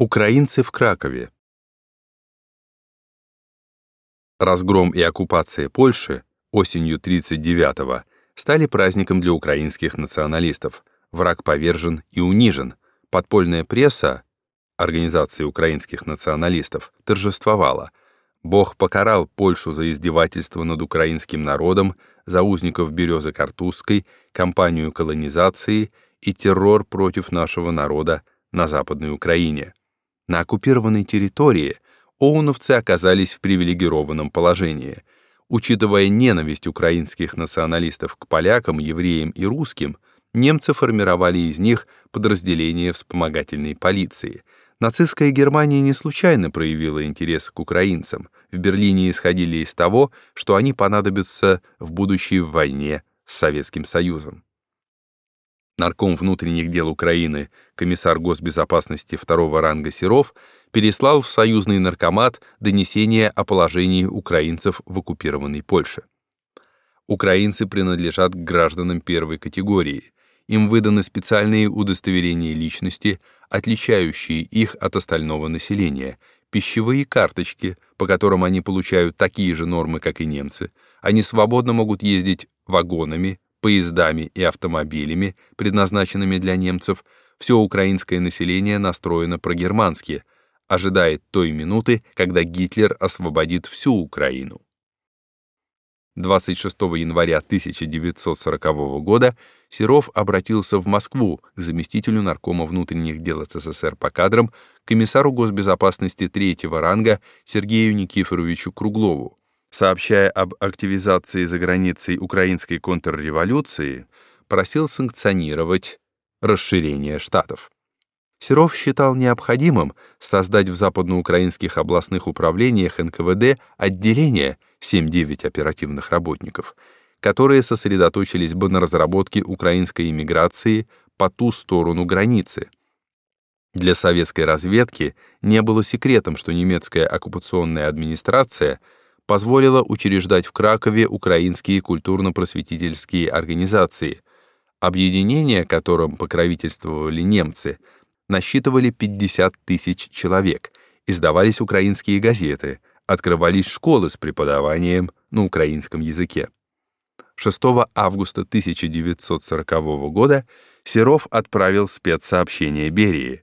Украинцы в Кракове. Разгром и оккупация Польши осенью 39-го стали праздником для украинских националистов. Враг повержен и унижен. Подпольная пресса, организации украинских националистов, торжествовала. Бог покарал Польшу за издевательство над украинским народом, за узников Березы Картузской, кампанию колонизации и террор против нашего народа на Западной Украине. На оккупированной территории оуновцы оказались в привилегированном положении. Учитывая ненависть украинских националистов к полякам, евреям и русским, немцы формировали из них подразделения вспомогательной полиции. Нацистская Германия не случайно проявила интерес к украинцам. В Берлине исходили из того, что они понадобятся в будущей войне с Советским Союзом нарком внутренних дел Украины, комиссар госбезопасности второго ранга Серов, переслал в союзный наркомат донесение о положении украинцев в оккупированной Польше. Украинцы принадлежат к гражданам первой категории. Им выданы специальные удостоверения личности, отличающие их от остального населения, пищевые карточки, по которым они получают такие же нормы, как и немцы. Они свободно могут ездить вагонами, поездами и автомобилями, предназначенными для немцев, все украинское население настроено прогермански, ожидает той минуты, когда Гитлер освободит всю Украину. 26 января 1940 года Серов обратился в Москву к заместителю наркома внутренних дел СССР по кадрам, комиссару госбезопасности третьего ранга Сергею Никифоровичу Круглову, сообщая об активизации за границей украинской контрреволюции, просил санкционировать расширение штатов. Серов считал необходимым создать в западноукраинских областных управлениях НКВД отделения 7-9 оперативных работников, которые сосредоточились бы на разработке украинской иммиграции по ту сторону границы. Для советской разведки не было секретом, что немецкая оккупационная администрация — позволила учреждать в Кракове украинские культурно-просветительские организации, объединения которым покровительствовали немцы, насчитывали 50 тысяч человек, издавались украинские газеты, открывались школы с преподаванием на украинском языке. 6 августа 1940 года Серов отправил спецсообщение Берии.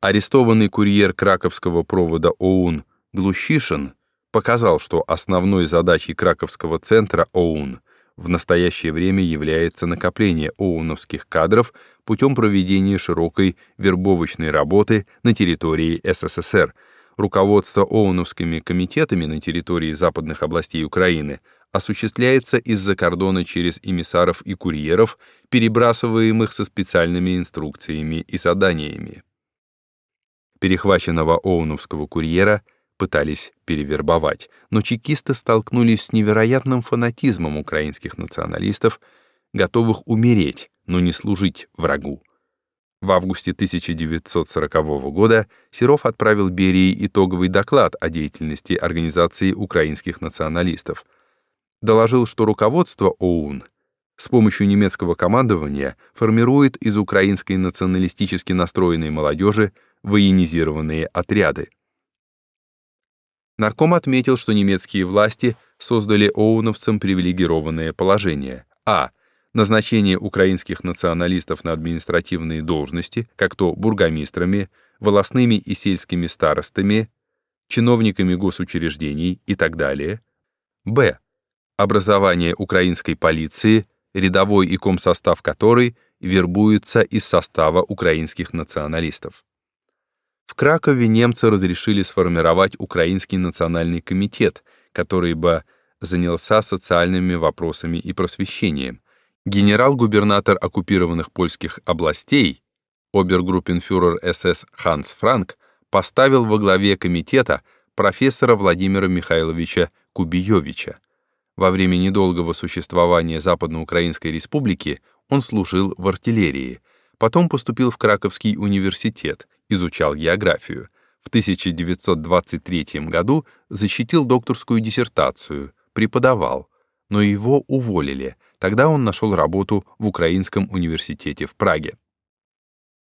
Арестованный курьер краковского провода ОУН Глушишин показал, что основной задачей Краковского центра ОУН в настоящее время является накопление оуновских кадров путем проведения широкой вербовочной работы на территории СССР. Руководство оуновскими комитетами на территории западных областей Украины осуществляется из-за кордона через эмиссаров и курьеров, перебрасываемых со специальными инструкциями и заданиями. Перехваченного оуновского курьера – пытались перевербовать, но чекисты столкнулись с невероятным фанатизмом украинских националистов, готовых умереть, но не служить врагу. В августе 1940 года Серов отправил Берии итоговый доклад о деятельности Организации украинских националистов. Доложил, что руководство ОУН с помощью немецкого командования формирует из украинской националистически настроенной молодежи военизированные отряды. Нарком отметил, что немецкие власти создали оуновцам привилегированное положение. А. Назначение украинских националистов на административные должности, как то бургомистрами, волостными и сельскими старостами, чиновниками госучреждений и так далее. Б. Образование украинской полиции, рядовой и комсостав которой вербуется из состава украинских националистов. В Кракове немцы разрешили сформировать Украинский национальный комитет, который бы занялся социальными вопросами и просвещением. Генерал-губернатор оккупированных польских областей, обергруппенфюрер СС Ханс Франк, поставил во главе комитета профессора Владимира Михайловича Кубиевича. Во время недолгого существования Западноукраинской республики он служил в артиллерии, потом поступил в Краковский университет изучал географию. В 1923 году защитил докторскую диссертацию, преподавал, но его уволили. Тогда он нашел работу в Украинском университете в Праге.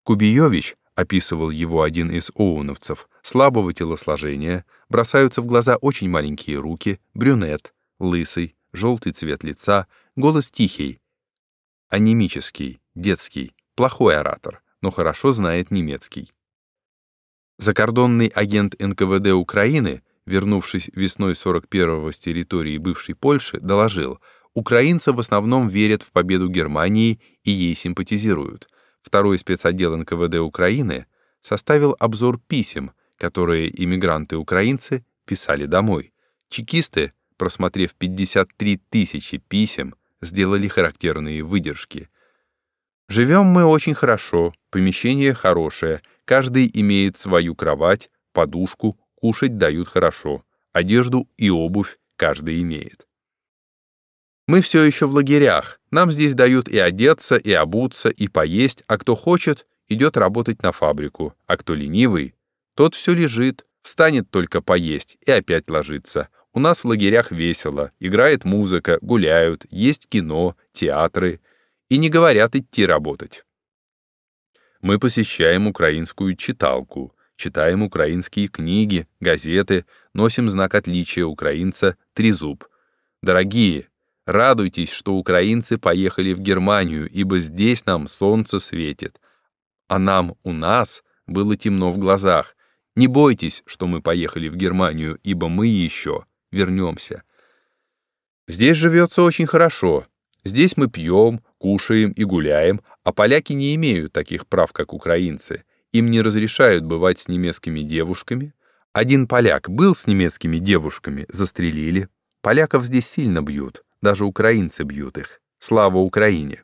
Кубиевич описывал его один из оуновцев, слабого телосложения, бросаются в глаза очень маленькие руки, брюнет, лысый, желтый цвет лица, голос тихий, анемический, детский, плохой оратор, но хорошо знает немецкий. Закордонный агент НКВД Украины, вернувшись весной 41-го с территории бывшей Польши, доложил, украинцы в основном верят в победу Германии и ей симпатизируют. Второй спецотдел НКВД Украины составил обзор писем, которые иммигранты-украинцы писали домой. Чекисты, просмотрев 53 тысячи писем, сделали характерные выдержки. «Живем мы очень хорошо, помещение хорошее, каждый имеет свою кровать, подушку, кушать дают хорошо, одежду и обувь каждый имеет. Мы все еще в лагерях, нам здесь дают и одеться, и обуться, и поесть, а кто хочет, идет работать на фабрику, а кто ленивый, тот все лежит, встанет только поесть и опять ложится. У нас в лагерях весело, играет музыка, гуляют, есть кино, театры, и не говорят идти работать. Мы посещаем украинскую читалку, читаем украинские книги, газеты, носим знак отличия украинца «Трезуб». Дорогие, радуйтесь, что украинцы поехали в Германию, ибо здесь нам солнце светит, а нам у нас было темно в глазах. Не бойтесь, что мы поехали в Германию, ибо мы еще вернемся. Здесь живется очень хорошо. Здесь мы пьем, кушаем и гуляем, а поляки не имеют таких прав, как украинцы. Им не разрешают бывать с немецкими девушками. Один поляк был с немецкими девушками, застрелили. Поляков здесь сильно бьют, даже украинцы бьют их. Слава Украине!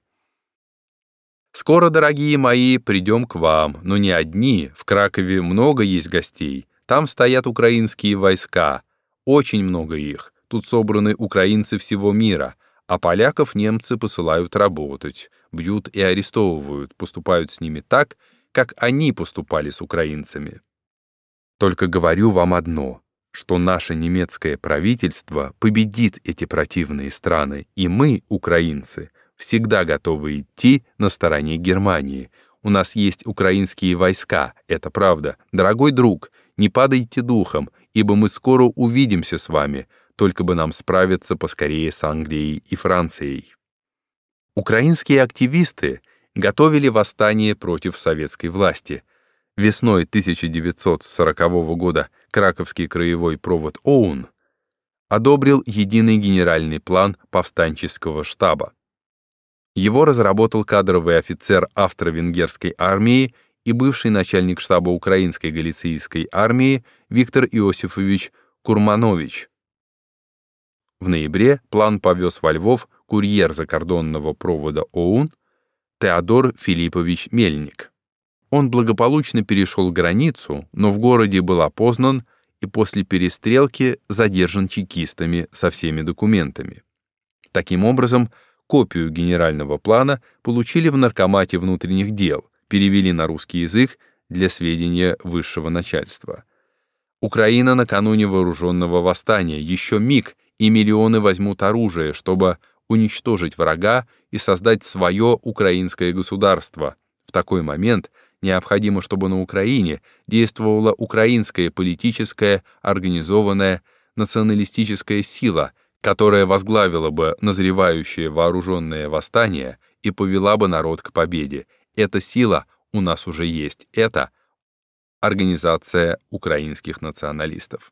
Скоро, дорогие мои, придем к вам, но не одни, в Кракове много есть гостей. Там стоят украинские войска, очень много их. Тут собраны украинцы всего мира, а поляков немцы посылают работать, бьют и арестовывают, поступают с ними так, как они поступали с украинцами. Только говорю вам одно, что наше немецкое правительство победит эти противные страны, и мы, украинцы, всегда готовы идти на стороне Германии. У нас есть украинские войска, это правда. Дорогой друг, не падайте духом, ибо мы скоро увидимся с вами, только бы нам справиться поскорее с Англией и Францией. Украинские активисты готовили восстание против советской власти. Весной 1940 года Краковский краевой провод ОУН одобрил единый генеральный план повстанческого штаба. Его разработал кадровый офицер австро-венгерской армии и бывший начальник штаба Украинской галицийской армии Виктор Иосифович Курманович. В ноябре план повез во Львов курьер закордонного провода ОУН Теодор Филиппович Мельник. Он благополучно перешел границу, но в городе был опознан и после перестрелки задержан чекистами со всеми документами. Таким образом, Копию генерального плана получили в Наркомате внутренних дел, перевели на русский язык для сведения высшего начальства. Украина накануне вооруженного восстания, еще миг, и миллионы возьмут оружие, чтобы уничтожить врага и создать свое украинское государство. В такой момент необходимо, чтобы на Украине действовала украинская политическая, организованная, националистическая сила – которая возглавила бы назревающее вооруженное восстание и повела бы народ к победе. Эта сила у нас уже есть. Это Организация украинских националистов.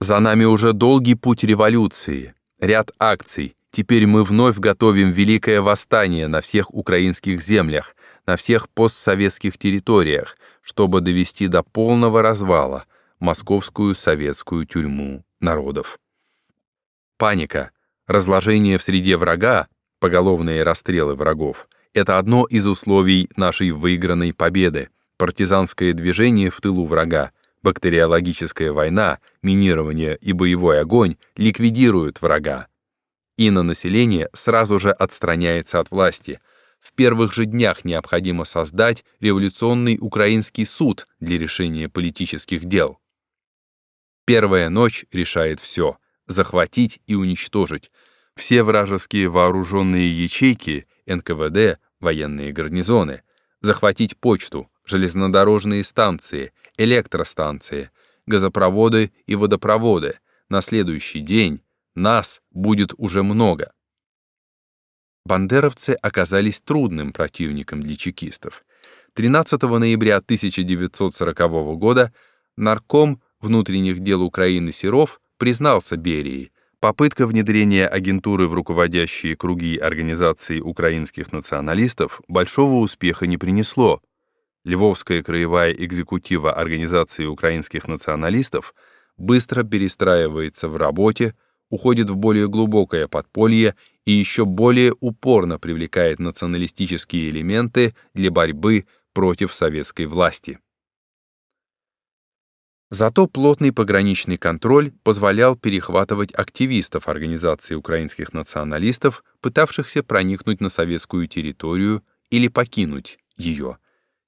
За нами уже долгий путь революции, ряд акций. Теперь мы вновь готовим великое восстание на всех украинских землях, на всех постсоветских территориях, чтобы довести до полного развала московскую советскую тюрьму народов. Паника, разложение в среде врага, поголовные расстрелы врагов — это одно из условий нашей выигранной победы. Партизанское движение в тылу врага, бактериологическая война, минирование и боевой огонь ликвидируют врага. И на население сразу же отстраняется от власти. В первых же днях необходимо создать революционный украинский суд для решения политических дел. Первая ночь решает все — захватить и уничтожить все вражеские вооруженные ячейки, НКВД, военные гарнизоны, захватить почту, железнодорожные станции, электростанции, газопроводы и водопроводы. На следующий день нас будет уже много. Бандеровцы оказались трудным противником для чекистов. 13 ноября 1940 года нарком внутренних дел Украины Серов признался Берии, попытка внедрения агентуры в руководящие круги организации украинских националистов большого успеха не принесло. Львовская краевая экзекутива Организации украинских националистов быстро перестраивается в работе, уходит в более глубокое подполье и еще более упорно привлекает националистические элементы для борьбы против советской власти. Зато плотный пограничный контроль позволял перехватывать активистов Организации украинских националистов, пытавшихся проникнуть на советскую территорию или покинуть ее.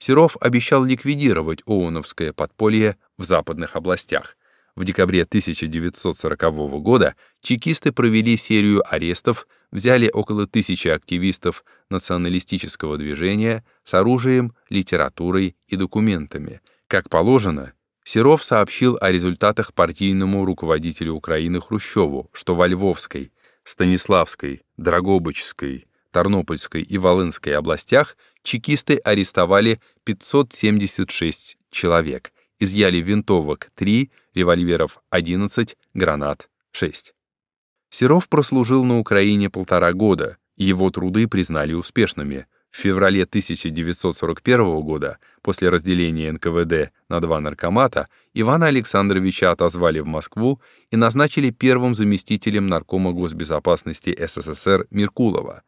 Серов обещал ликвидировать ООНовское подполье в западных областях. В декабре 1940 года чекисты провели серию арестов, взяли около тысячи активистов националистического движения с оружием, литературой и документами. Как положено, Серов сообщил о результатах партийному руководителю Украины Хрущеву, что во Львовской, Станиславской, Драгобычской, Тарнопольской и Волынской областях чекисты арестовали 576 человек, изъяли винтовок 3, револьверов 11, гранат 6. Серов прослужил на Украине полтора года, его труды признали успешными. В феврале 1941 года, после разделения НКВД на два наркомата, Ивана Александровича отозвали в Москву и назначили первым заместителем наркома госбезопасности СССР Меркулова.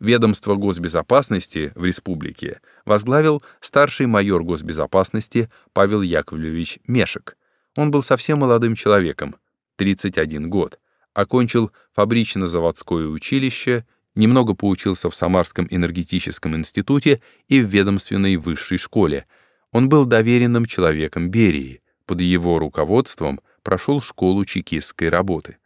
Ведомство госбезопасности в республике возглавил старший майор госбезопасности Павел Яковлевич Мешек. Он был совсем молодым человеком, 31 год, окончил фабрично-заводское училище немного поучился в Самарском энергетическом институте и в ведомственной высшей школе. Он был доверенным человеком Берии. Под его руководством прошел школу чекистской работы.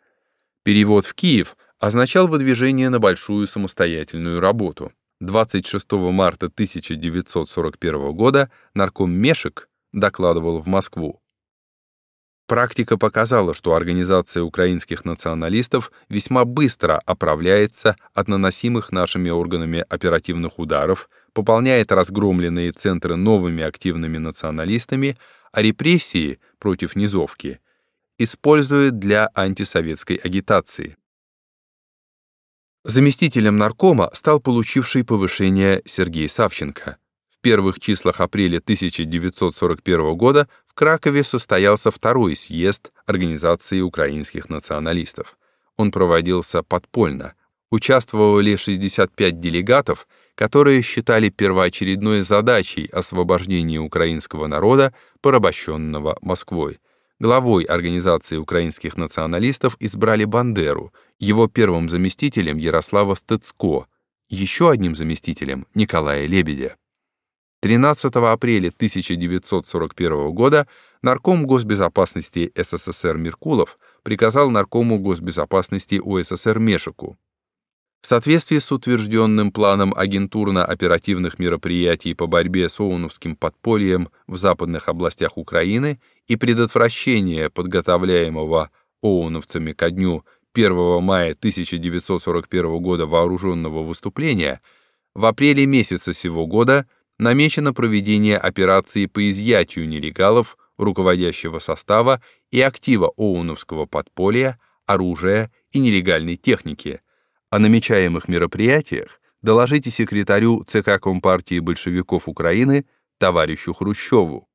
Перевод в Киев означал выдвижение на большую самостоятельную работу. 26 марта 1941 года нарком Мешек докладывал в Москву. Практика показала, что организация украинских националистов весьма быстро оправляется от наносимых нашими органами оперативных ударов, пополняет разгромленные центры новыми активными националистами, а репрессии против низовки использует для антисоветской агитации. Заместителем наркома стал получивший повышение Сергей Савченко. В первых числах апреля 1941 года в Кракове состоялся второй съезд Организации украинских националистов. Он проводился подпольно. Участвовали 65 делегатов, которые считали первоочередной задачей освобождение украинского народа, порабощенного Москвой. Главой Организации украинских националистов избрали Бандеру, его первым заместителем Ярослава Стыцко, еще одним заместителем Николая Лебедя. 13 апреля 1941 года Нарком госбезопасности СССР Меркулов приказал Наркому госбезопасности УССР Мешику в соответствии с утвержденным планом агентурно-оперативных мероприятий по борьбе с ОУНовским подпольем в западных областях Украины и предотвращения подготовляемого ОУНовцами ко дню 1 мая 1941 года вооруженного выступления, в апреле месяца сего года намечено проведение операции по изъятию нелегалов, руководящего состава и актива ОУНовского подполья, оружия и нелегальной техники. О намечаемых мероприятиях доложите секретарю ЦК Компартии большевиков Украины товарищу Хрущеву.